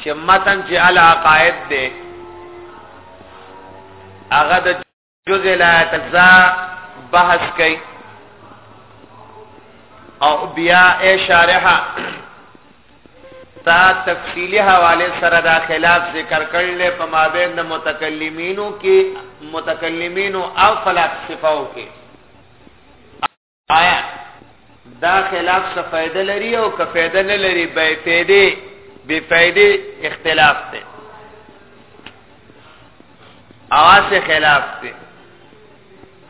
چې متن چې العقائد دی هغه د جزء لا تجزا بحث کوي او بیا ای شارحه تا تفصیلی حواله سره دا خلاف ذکر کړل په مابین د متکلمینو کې متکلمینو او فلسفو کې آیا دا خلاف څه فائدہ لري او که فائدہ نه لري به فائدې به فائدې اختلاف دی اواز خلاف دی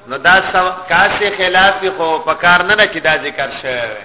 نو دا کاسه خلاف خو پکار نه نه چې دا ذکر شوی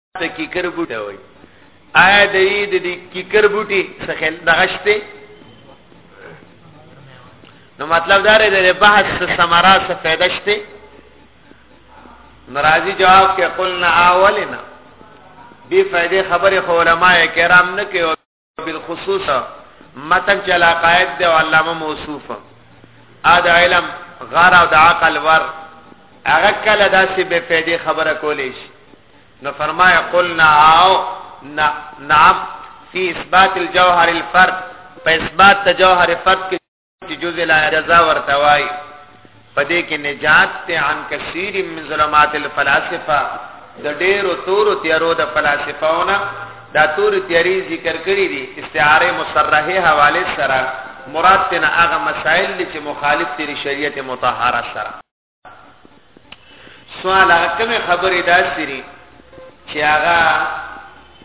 ته کیکر بوټه وای آیا د دې د کیکر بوټي څخه دغشته نو مطلب دا دی د بحث سمرا څخه فائدہ شته ناراضي جواب کې قلنا اولنا بی فائدې خبره علماء کرام نه کوي بالخصوص متن چې علاقائد دی او علامه موصوف ا د علم غار او د عقل ور هغه کله داسې به فائدې خبره کولې شي نو فرمایا قلنا او نعم فی اثبات الجوهر الفرد په اثبات د جوهر فرد کې چې جز لا جزا ورته وای پدې کې نجات ته عن کثیر من ظلمات الفلاسفه د ډېرو تورو تیارو د فلسفهونه دا تور تیاری ذکر کړی دي استعاره مصرحه حواله سره مراد تن هغه مسائل چې مخالف دي شریعت مطهره سره سوال هغه کومه خبره دا سری چې هغه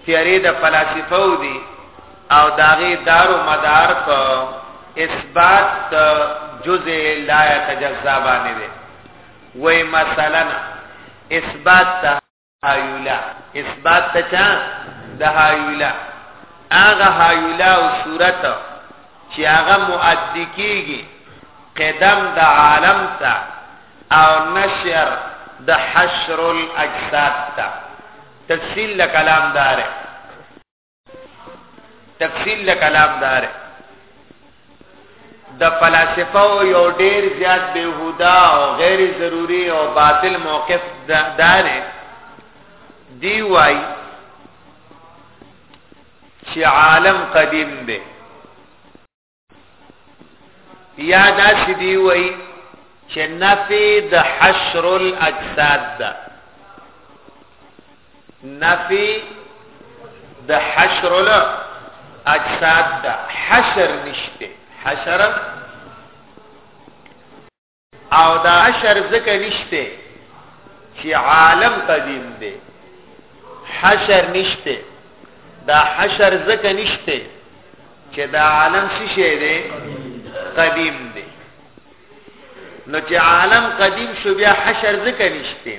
تیارې د فلسفه و دي او داغه دارو مدار په اثبات د جزء لا يتجزا باندې وي مثلا اثبات هایولا اثبات ته چا د هایولا هغه هایولا او صورت چې هغه مؤدی کیږي قدم د عالم ته او نشر د حشر الاجساد ته تفصیل کلام داره تفصیل د کلام دار د فلسفه او یو ډیر زیات بهودا او غیر ضروری او باطل موقف دار دی وای چې عالم قدیم دی یا دا چې دی وای چې نفي د حشر الاجساد ده نفي د حشر الاجساد ده حشر نشته حشر او دا اشر ذکر نشته چې عالم قدیم دی حشر نشته دا حشر ذکر نشته چې دا عالم څه شی دی قدیم دی نو چې عالم قدیم شو بیا حشر ذکر نشته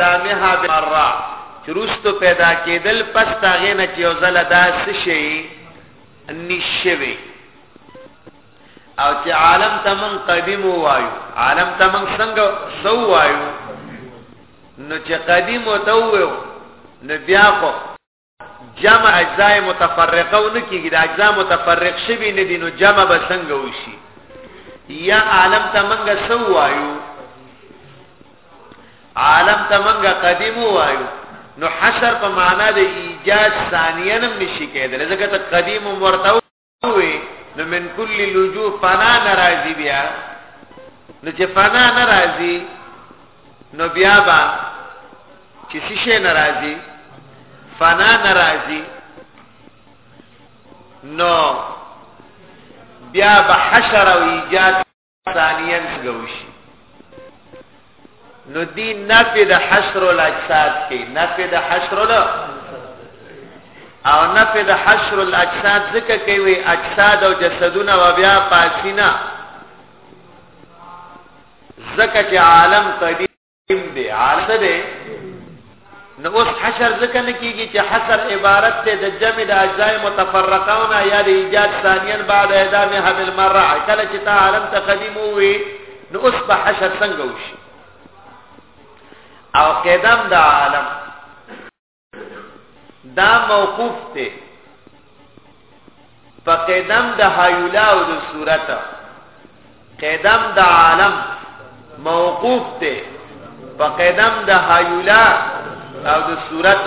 دامها بمرا چې روستو پیدا کېدل پس تاغې نه چې یو ځل دا څه شي نشوي او چې عالم ته من قدیم وایو عالم ته من څنګه سو وایو نو چې قدیم وته وو نو بیا خو جمع اجزاء متفرقه ونه کیږي د اجزاء متفرق شوی نه دي نو جمع به څنګه وشي یا عالم ته منګه سو وایو عالم ته منګه قدیم وایو نو حشر په معنا د ایجاد ثانیا نم نشي کېدل ځکه ته قدیم ورته وی نو من کل لجو فنا ناراضی بیا نو چې فنا ناراضی نو بیا با چې شیشه ناراضی فنا ناراضی نو بیا به حشر او ایجاد ثانيا ګوشي نو دی نفی د حشر الاجساد کې نفی د حشر له او نفی د حشر الاجساد ځکه کوي اجساد او جسدونه و بیا پاسینا ځکه چې عالم قدیم علم دی عالم دی نو اوس حشر ځکه نه کیږي چې حشر عبارت ته د جمع د اجزاء متفرقونه یا د ایجاد ثانیا بعد اعدام حمل مره کله چې تا عالم ته قدیم وي نو اوس به حشر څنګه وشي او قدم د عالم دا موقوف ته په قدم د حیولا او د صورت قدم د عالم موقوف ته په قدم د حیولا او د صورت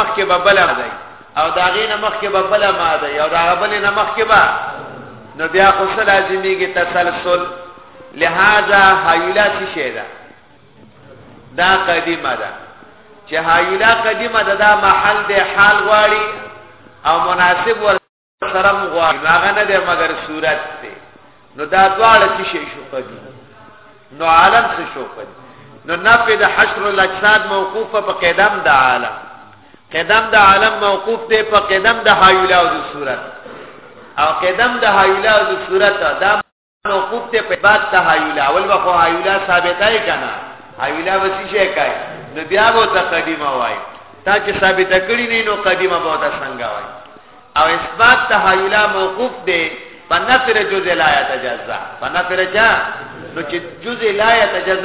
مخکې به بله دی او د هغې نه مخکې به بله ماده وي او د هغه بلې نه مخکې به نو بیا خو څه لازمېږي تسلسل لهذا حیولا څه شی ده دا قدیمه ده چې حیولا قدیمه ده دا محل د حال غواړي او مناسب ور سرم غوا هغه نه ده مگر صورت ده نو دا دواړه څه شي شو پدې نو عالم څه شو پدې نو نفي د حشر الاجساد موقوفه په قدم د عالم قدم د عالم موقوف دی په قدم د حیولا او د صورت او قدم د حیولا او د صورت دا موقوف ته په بعد د هایولا اول به خو هایولا ثابتای کنه هایولا وسی شي کوي نو بیا به ته قدیمه وای تا چې ثابت کړی نه نو قدیمه به ته څنګه وای او اثبات د هایولا موقوف دی په نفر جزء لا یتجزا په نفر جا نو چې جزء لا یتجزا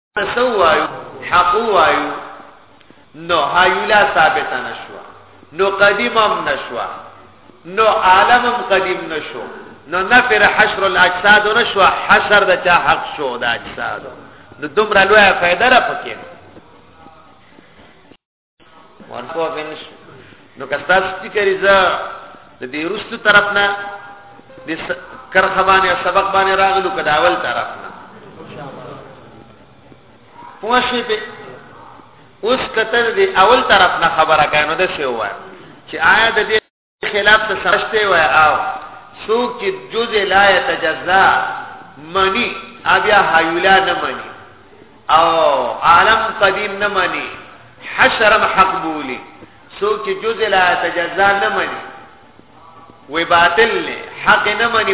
سو وایو حق وایو نو هایولا ثابت نشو نو قدیم هم نشو نو عالم هم قدیم نشو نو نفر حشر الاجساد نشو حشر د چا حق شو د اجساد نو دومره لوی فائدہ را پکې ورکو فنش نو کستا ستی کری زه د دې رست طرف نه د کرخه باندې سبق باندې راغلو کدا اول طرف نه پوښې په اوس کتر دې اول طرف نه خبره کانو د څه وای چې آیا د دې خلاف ته سمشته وای او څوک چې جز لا يتجزا منی بیا حیولا نه منی او عالم قدیم نه منی حشرم حق بولی څوک چې جز لا يتجزا نه منی وی باطل نه حق نه منی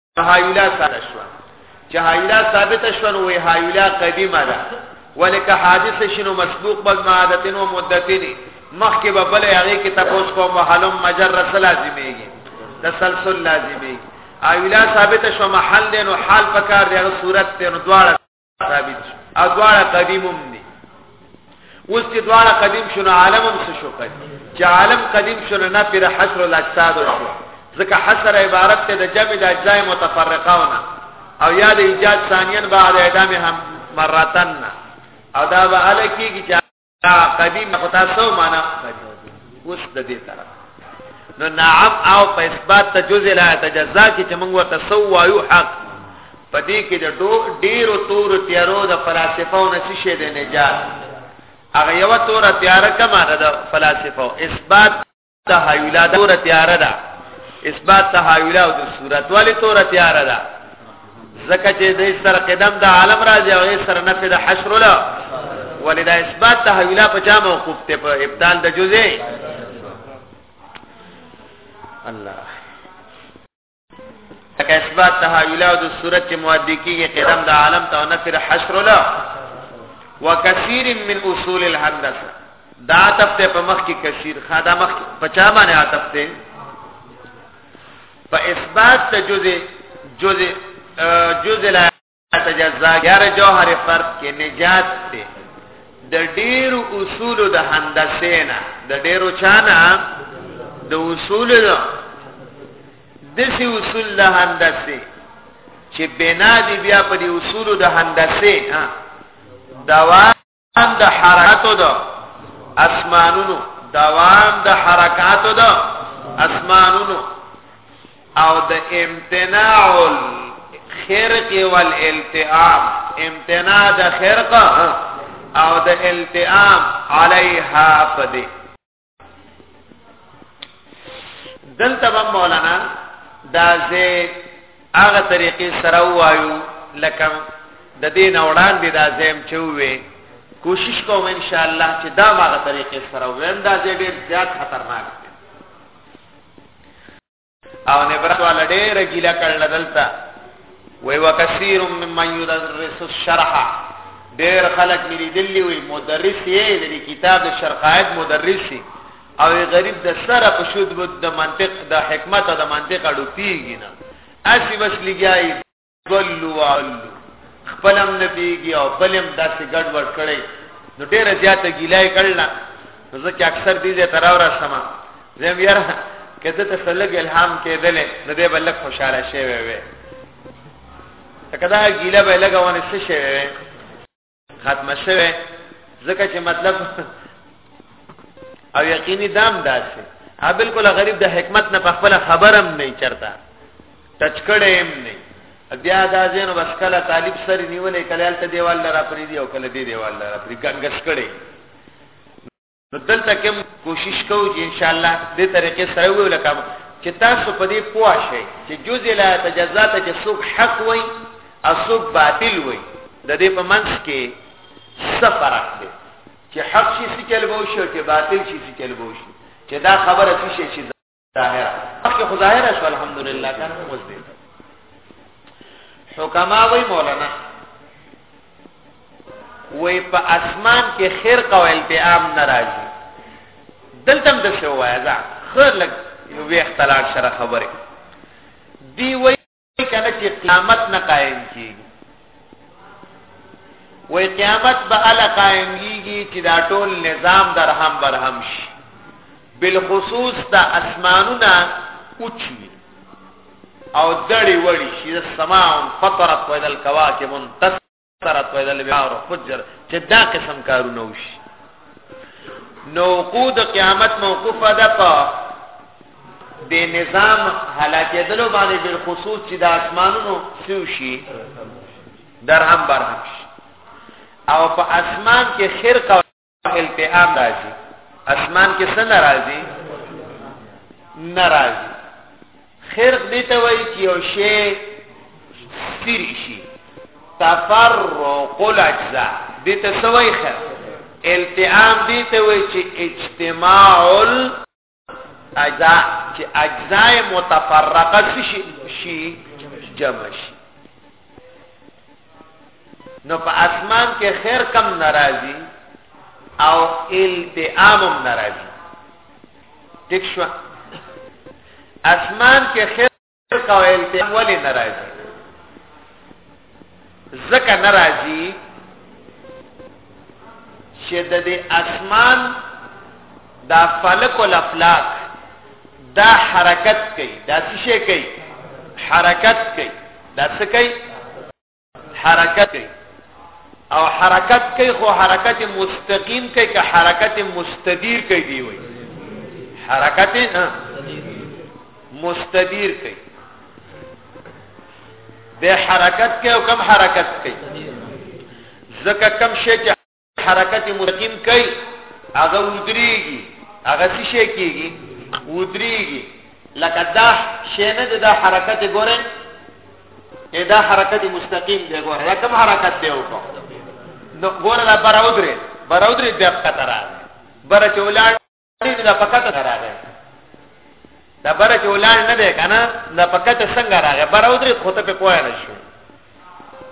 هایولا سره شو چې هایولا ثابت شو نو وی هایولا قدیمه ده ولک حادث شنو مسبوق بل معادتن و مدتن مخکې به بل هغه کې تاسو کوم حلم مجر لازميږي تسلسل لازميږي هایولا ثابت شو محل نو حال پکار دی هغه صورت ته نو دواړه ثابت شو ادوار قدیمم دي اوس چې دوار قدیم شونه عالم هم څه شو کوي چې عالم قدیم شونه نه پر حشر الاجساد شو ځکه حشر عبارت ته د جمع د اجزاء متفرقاونه او یا د ایجاد ثانیا بعد اعدام هم مرتن او دا به الکیږي دا قدیم خو تاسو معنا اوس د دې طرف نو نعم او په اثبات ته جزء لا تجزا کې چې موږ ورته سو وایو حق پدې کې د ډیرو تور تیارو د فلسفو نه څه شه د نجات هغه یو تور تیار کما د فلسفو اثبات تحویلا د تور تیار ده اثبات تحویلا او د صورت والی تور تیار ده زکه چې د سر قدم د عالم راځي او سر نفي د حشر له ولې دا اثبات تحویلا په چا موقوف ته په ابدال د جزء الله لکه اثبات تحویل او د صورت چې مؤدی کیږي قدم د عالم ته نفر حشر له وکثیر من اصول الهندسه دا تفته په مخ کې کثیر خدا مخ په چا باندې عاطفته په اثبات ته جزء جزء جزء تجزا ګر جوهر فرد کې نجات دی د ډیرو اصول د هندسې نه د ډیرو چانه د اصول نه د سی اصول د هندسې چې بنا دی بیا په دې اصول د هندسې ها دوا دوام د حرکاتو د اسمانونو دوام د حرکاتو د اسمانونو او د امتناع الخرق والالتئام امتناع د خرقه او د التئام علیها فدی دلته به مولانا دا زه هغه طریقې سره وایو لکه د دین وړاندې دا زم چوي کوشش کوم ان شاء الله چې دا ماغه طریقې سره ویم دا ډېر زیات خطرناک او نبرت والا ډېر ګیله کړل دلته وی وکثیر ممن یدرس الشرح ډېر خلک ملي دلی وی مدرس یې د کتاب شرقایت مدرس یې او غریب د سره په شود د منطق د حکمت او د منطق اړو پیږي نه اسی بس لګیای ضلوا وعلوا خپلم نبیږي او بلم داسې ګډ وډ کړي نو ډېر زیاته ګیلای کړل نو زه چې اکثر دې ته تراو را سم زم یار کده ته سلګ الهام کېدل نو دې بل خوشاله شي وي وي کدا ګیله به لګونه څه شي وي ختم شوه ځکه چې مطلب او یقیني دام داسې ا بالکل غریب د حکمت نه په خپل خبرم نه چرتا تچکړې هم نه بیا دا زینو بس کله طالب سره نیولې کله ته دیوال لرا پری دی او کله دی دیوال لرا پری ګنګس کړي نو دلته کوم کوشش کوو چې ان شاء الله دې طریقې سره ویو لکه چې تاسو په دې پوه شئ چې جز لا تجزا ته چې څوک حق وای او څوک باطل وای د دې په منځ کې څه فرق دی چې حق شي چې چلبو شي او چې باطل شي چې چلبو شي چې دا خبره څه شي ظاهر مخکې خو ظاهر شو الحمدلله کنه موږ دې حکما وای مولانا وای په اسمان کې خیر او التئام ناراضي دلته د شو وای ځا خلک یو وی اختلاف سره خبره دی وای کنه چې قیامت نه قائم کیږي وې قیامت به ال قائم کیږي چې دا ټول نظام درهم برهم شي بالخصوص دا اسمانونه اوچي او دړي وړي شي سماع فطرت وذل کواکب تس ترت ویل البحار فجر چې دا قسم کارونه وشي نو قود قیامت موقوفه ده په بے نظام حلاکه دلو باندې بل خصوص چې د اسمانونو سوشي درهم برهم شي او په اسمان کې خرقه التهام راځي اسمان کې څه ناراضي ناراضي خرق دي ته وایي چې یو شی سری شي تفرق الاجزاء دي ته سوي خرق التهام دي ته وایي چې اجتماع اجزاء چې اجزاء متفرقه شي شي جمع شي نو په اسمان کې خیر کم ناراضي او التئام ناراضي دښوا اسمان کې خیر کا التهاب ولی ناراضي زکه ناراضي چې د دې اسمان دا فلک او افلاک دا حرکت کوي دا څه شي کوي حرکت کوي دا څه کوي حرکت او حرکت کوي خو حرکت مستقیم کوي که حرکت مستدیر کوي دی وي حرکت نه مستدیر کوي د حرکت کوي او کم حرکت کوي ځکه کم شي چې حرکت مستقیم کوي هغه ودریږي هغه څه شي کیږي ودریږي لکه دا شی نه دا حرکت ګوره دا حرکت مستقیم دی ګوره دا کوم حرکت دی وکړه نو ګوره دا براودره براودره دقت راځي بر چولان دې دا پکته راغی دا بره چې ولان نه دی کنه دا پکته څنګه راغی بره ودرې خو ته په پوهه نه شو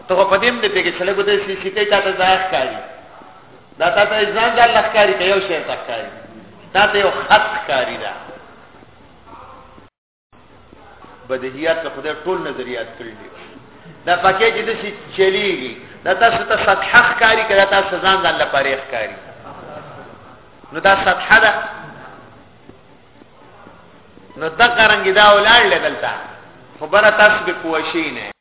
ته په دې مده کې چې لګو دې سې سې کوي تاسو ځای ښکاری دا تاسو ځان ځان لخکاری ته یو شی تخکاری دا ته یو خط ښکاری ده بدهیات له خدای ټول نظریات کړی دی دا پکې چې د شي چلیږي دا تاسو ته سطح ښکاری کړه تاسو ځان ځان لپاره ښکاری نو دا سطح ده نو دا قرنګ دا ولړل دلته خبره تاسو به کوشي نه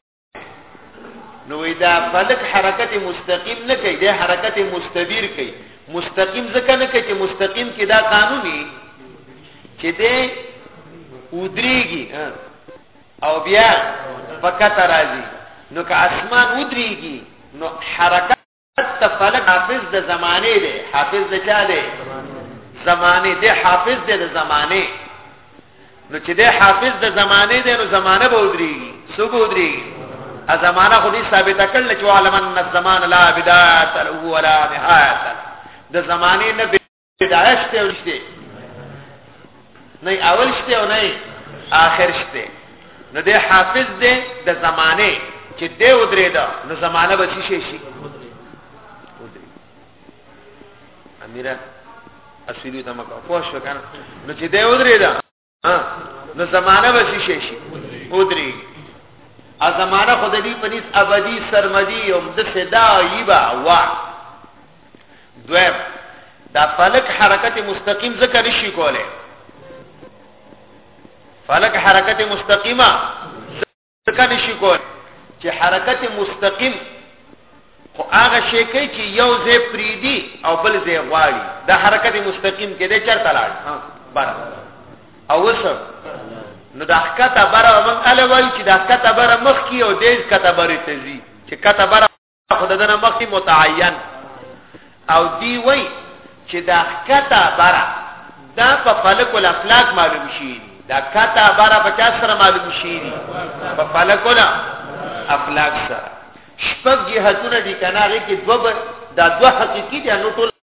نو دا فلک حرکت مستقیم نه کوي دا حرکت مستدیر کوي مستقیم ځکه نه کوي چې مستقیم کې دا قانوني چې دې ودريږي او بیا فقط راځي نو که اسمان ودريږي نو حرکت حتی فلک حافظ د زمانه دی حافظ د چا دی زمانه دی حافظ دی د زمانه نو چې دی حافظ د زمانه دی نو زمانه به ودري سو به ودري ا زمانه خو دې ثابت کړل چې علمن الزمان لا بدايه له ولا نهايه د زمانه نه داعش ته ورشته نه اول شته او نه آخر شته نو د حافظ دی د زمانه چې دی ودرې دا نو زمانه به شي شي شي امیره اصلي ته مکه پوښښ وکړ نو چې دی ودرې دا ها نو زمانہ به شي شي ودري ا زمانہ خود دې پنيس ابدي سرمدي يوم د صدا يبا وا دویم دا فلک حرکت مستقیم ذکر نشي کوله فلک حرکت مستقیمه څنګه نشي کول چې حرکت مستقیم خو هغه شی کوي چې یو ځای پریدي او بل ځای غواړي دا حرکت مستقیم کې دی چرته لاړ ها بر او وسه نو د حقته بر او من ال وایي چې د حقته بر مخ کې او دې کته بر تزي چې کته بر خو دنه مخکې متعین او دی وای چې دا کته برا دا په فلک الافلاک معلوم شي دا کته برا په چا سره معلوم شي په فلک الافلاک سره شپږ جهتونه دي کنه هغه کې دوه دا دوه حقيقي دي نو ټول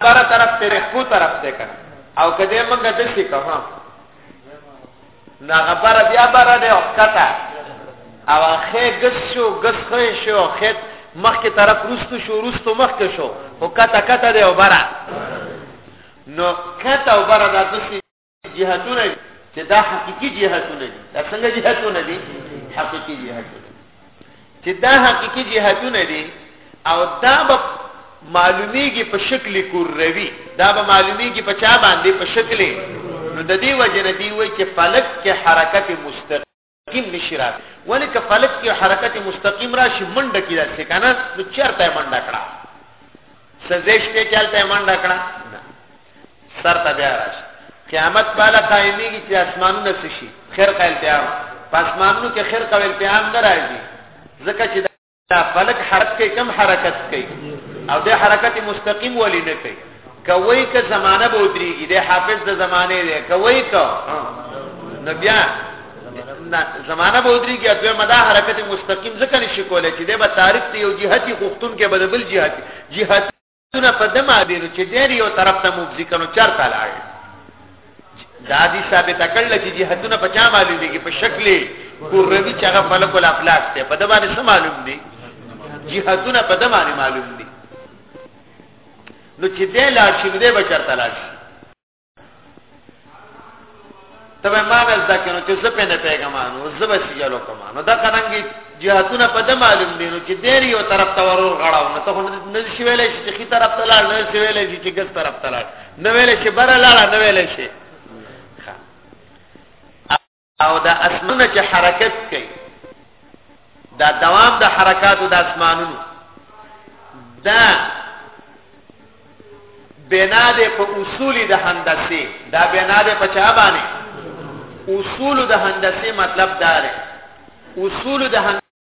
پر طرف ته رخو طرف ته کنه او کده موږ د څه کو ها نا غبر بیا بر دی او کته او خې ګس شو ګس خې شو خې مخ کې طرف روستو شو روستو مخ کې شو او کته کته دی او برا نو کته او برا د څه جهتونه دي چې دا حقيقي جهتونه دي دا څنګه جهتونه دي حقيقي جهتونه چې دا حقيقي جهتونه دي او دا به معلومیږي په شکل کوروي دا به معلومیږي په چا باندې په شکل نو د دې وجه نه دی وای چې فلک کې حرکت مستقیم مستقیم نشی راغی ولی که فلک کې حرکت مستقیم راشي منډه کې داسې کنه نو چرته منډه کړه سزیش ته چلته منډه کړه سر ته بیا راشي قیامت بالا قائمیږي چې اسمانونه شي خیر قائل پیام پس مانو کې خیر قائل پیام نه راځي ځکه چې دا فلک حرکت کوي کم حرکت کوي او د حرکت مستقیم ولی نه کوي کوي که زمانه به ودرېږي د حافظ د زمانه دی کوي که نو بیا زمانه به ودرېږي دوی مدا حرکت مستقیم ځکه نشي کولای چې د به تاریخ ته یو جهتي غوښتون کې به د بل جهتي جهتي تونه په دمه دیرو چې دیر یو طرف ته مفزی کنو چرته لاړ دا دي ثابت کړل چې جهتونه په چا معلومیږي په شکل ګوروي چې هغه فلک ولا افلاک ته په دمه نه معلوم دي جهتونه په دمه نه معلوم دي نو چې دې لا شي دې بچرته لا شي ته به ما نه زده کینو چې زه په نه پیغام نو زه به سیالو کوم نو دا څنګه جهاتونه په د معلوم دي نو چې دیر یو طرف ته ورور غړاو نو ته نه شي ویلې چې خي طرف ته لاړ نه شي ویلې چې ګس طرف ته لاړ نه ویلې چې بره لاړ نه ویلې شي او دا اسمانونه چې حرکت کوي دا دوام د حرکاتو د اسمانونو دا بنا ده په اصول د هندسه دا بنا ده په چا باندې اصول د هندسه مطلب دا دی اصول د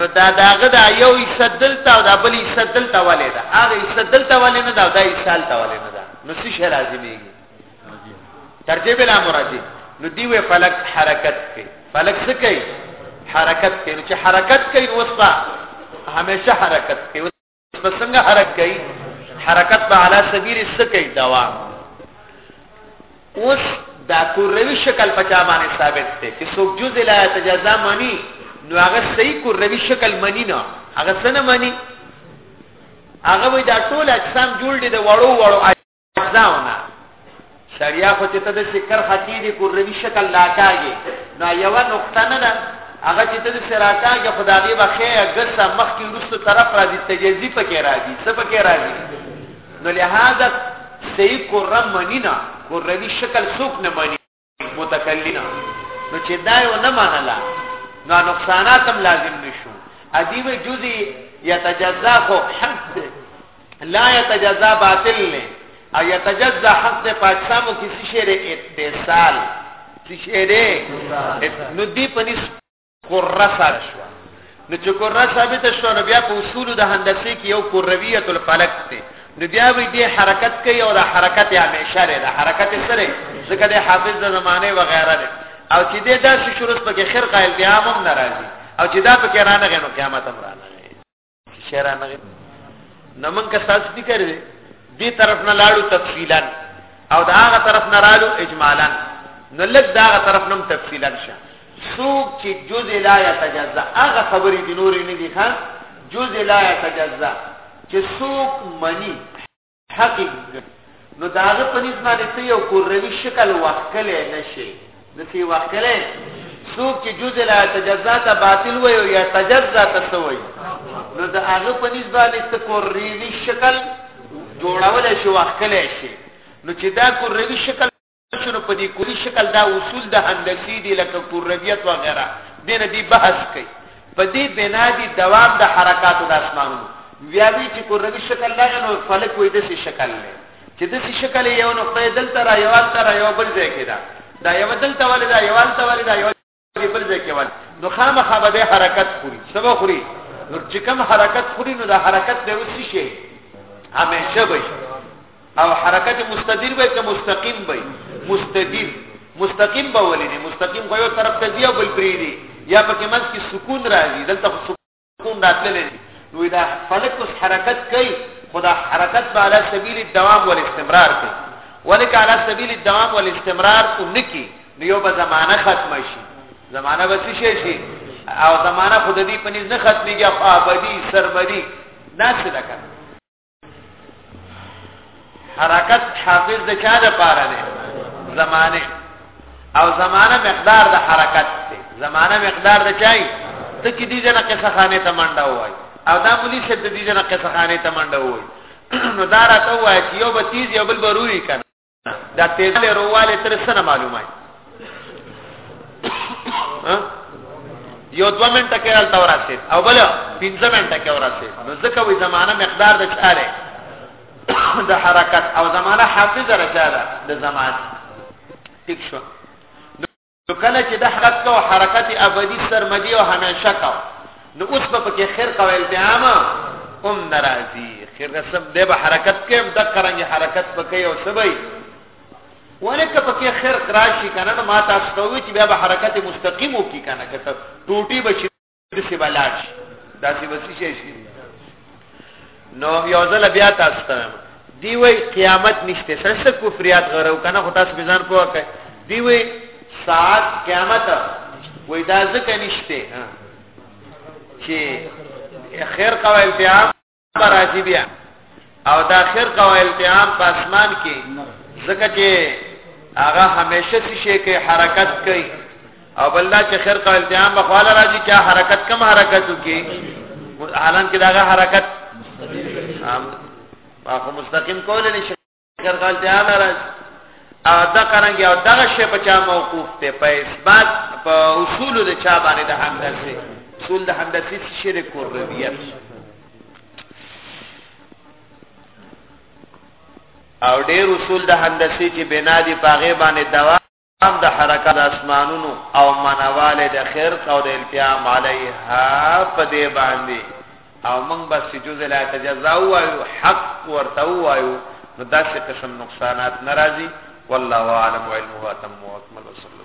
نو دا داغه دا یو حصہ دلته او دا بل حصہ دلته ولې دا هغه حصہ دلته ولې نه دا دا حصہ دلته ولې نه دا نو څه شي راځي میږي ترجمه بلا مرادي نو دی وی فلک حرکت کوي فلک څه کوي حرکت کوي چې حرکت کوي وستا همیشه حرکت کوي په څنګه حرکت کوي حرکت به علی سبیل سکی دوام اوس دا کوروي شکل په چا باندې ثابت دی چې څوک جزء لا تجزا مانی نو هغه صحیح کوروي شکل مانی نه هغه څنګه مانی هغه وای دا ټول اجسام جوړ دي د وړو وړو ځاونه شریا خو چې ته د شکر ختی دی کوروي شکل لا کاږي نو یو نقطه نه ده هغه چې ته د سراکاږي خدای به خیر ګسه مخ کې رسو طرف راځي تجزی پکې راځي څه پکې راځي نو لہذا صحیح کورم منی نه کوروي شکل سوک نه منی متکلم نو چې دا یو نه منله نو نقصانات هم لازم نشو ادیب جزئی یتجزا خو حق دی لا یتجزا باطل نه او یتجزا حق دی پاکستانو کسی شعر اتصال شعر نو دی پنځ کره سره شو نو چې کره ثابت شو نو بیا په اصول د هندسې کې یو کرویت الفلک دی نو بیا وی دې حرکت کوي او د حرکت همیشه لري د حرکت سره ځکه د حافظ د زمانه و غیره ده او چې دې داسې شروع پکې خیر قائل دی عامم ناراضي او چې دا پکې رانه غنو قیامت هم رانه شهرا نه نو موږ که تاسو دې کړی دې طرف نه لاړو تفصیلا او دا هغه طرف نه رالو اجمالا نو لږ دا هغه طرف نم تفصیلا شه سوق چې جزء لا يتجزا هغه خبرې دي نورې نه دي ښا جزء لا يتجزا چې سوق منی حقیق نو دا هغه په نسبت باندې ته یو کوروي شکل وکړې نشي د سی وکړې څوک چې جزء لا تجزا ته باطل وي او یا تجزا ته سوي نو دا هغه په نسبت باندې ته کوروي شکل جوړول شي وکړې شي نو چې دا کوروي شکل چې نو په دې کلي شکل دا اصول د هندسې دي لکه کرویت وغیره دې نه دې بحث کوي په دې بنا دي دوام د حرکاتو د اسمانونو بیا وی چې کروي شکل لا نو فلک وې د څه شکل لري چې د څه شکل یو نقطه دلته را یو تر یو بل ځای کې دا دا یو دلته ولې دا یو تلته ولې دا یو دی بل ځای کې ول نو خامخا به د حرکت خوري سبا خوري نو چې کم حرکت خوري نو د حرکت به وسی شي همیشه به او حرکت مستدیر به که مستقیم به مستدیر مستقیم به ولې مستقیم غو طرف ته دی او بل پری دی یا پکې منځ کې سکون راځي دلته کوم راتللی دی نو دا فلک اوس حرکت کوي خو دا حرکت به علی سبیل الدوام والاستمرار کوي ولک علی سبیل الدوام والاستمرار اونکی نو یو به زمانه ختم شي زمانه به څه شي او زمانه خود دې پنځ نه ختميږي او ابدي سرمدي دا څه ده حرکت حافظ د چا د پاره دی زمانه او زمانه مقدار د حرکت دی زمانه مقدار د چای ته کې دي جنا قصه خانه ته منډه وای او دا مولي شه د دې جنا قصه خانه ته منډه وای نو دا راته وای چې یو به تیز یو بل بروري کنه دا تیزلی روالی تر سنه معلومه یو دو منټه کې حالت ورسید او بل پنځه منټه کې ورسید نو ځکه وی زمانه مقدار د چاره د حرکت او زمانه حافظه رچاله د زمانه ٹھیک شو نو کله چې د حرکت کو حرکت ابدی سرمدی او همیشه کو نو اوس په کې خیر کو التهام هم ناراضي خیر رسم دی به حرکت کې د قرنګ حرکت پکې او سبي ولکه پکې خیر راشي کنه ما تاسو ته وی چې بیا به حرکت مستقیم وکي کنه کته ټوټي بشي دسی بلاړ شي داسې وسی شي شي نو یو ځل بیا تاسو ته دی وی قیامت نشته سنس کفریات غره کنه خو تاسو بزان پوه کړئ دی وی ساعت قیامت وی دا ځکه نشته چې خیر قوائل پیام راځي بیا او د اخر کا التهام په اسمان کې ځکه چې هغه همیشه څه شي کې حرکت کوي او بل دا چې خیر کا التهام په خاله راځي چې حرکت کم حرکت وکي حالان کې دا حرکت مستقیم مستقیم کول نه ګرځال دی راځي او دا قرانګي او دغه شی په چا موقوف ته په اثبات په اصول د چا باندې د همداسي اصول د همداسي شرک او ربیت او ډېر اصول د هندسي چې بنا دي پاغه باندې دوا هم د حرکت د اسمانونو او منواله د خرق او د التیام علیها په دې باندې او موږ بس چې جزء لا تجزا وایو حق ورته وایو نو داسې قسم نقصانات ناراضي والله اعلم علمه تم واكمل وصلى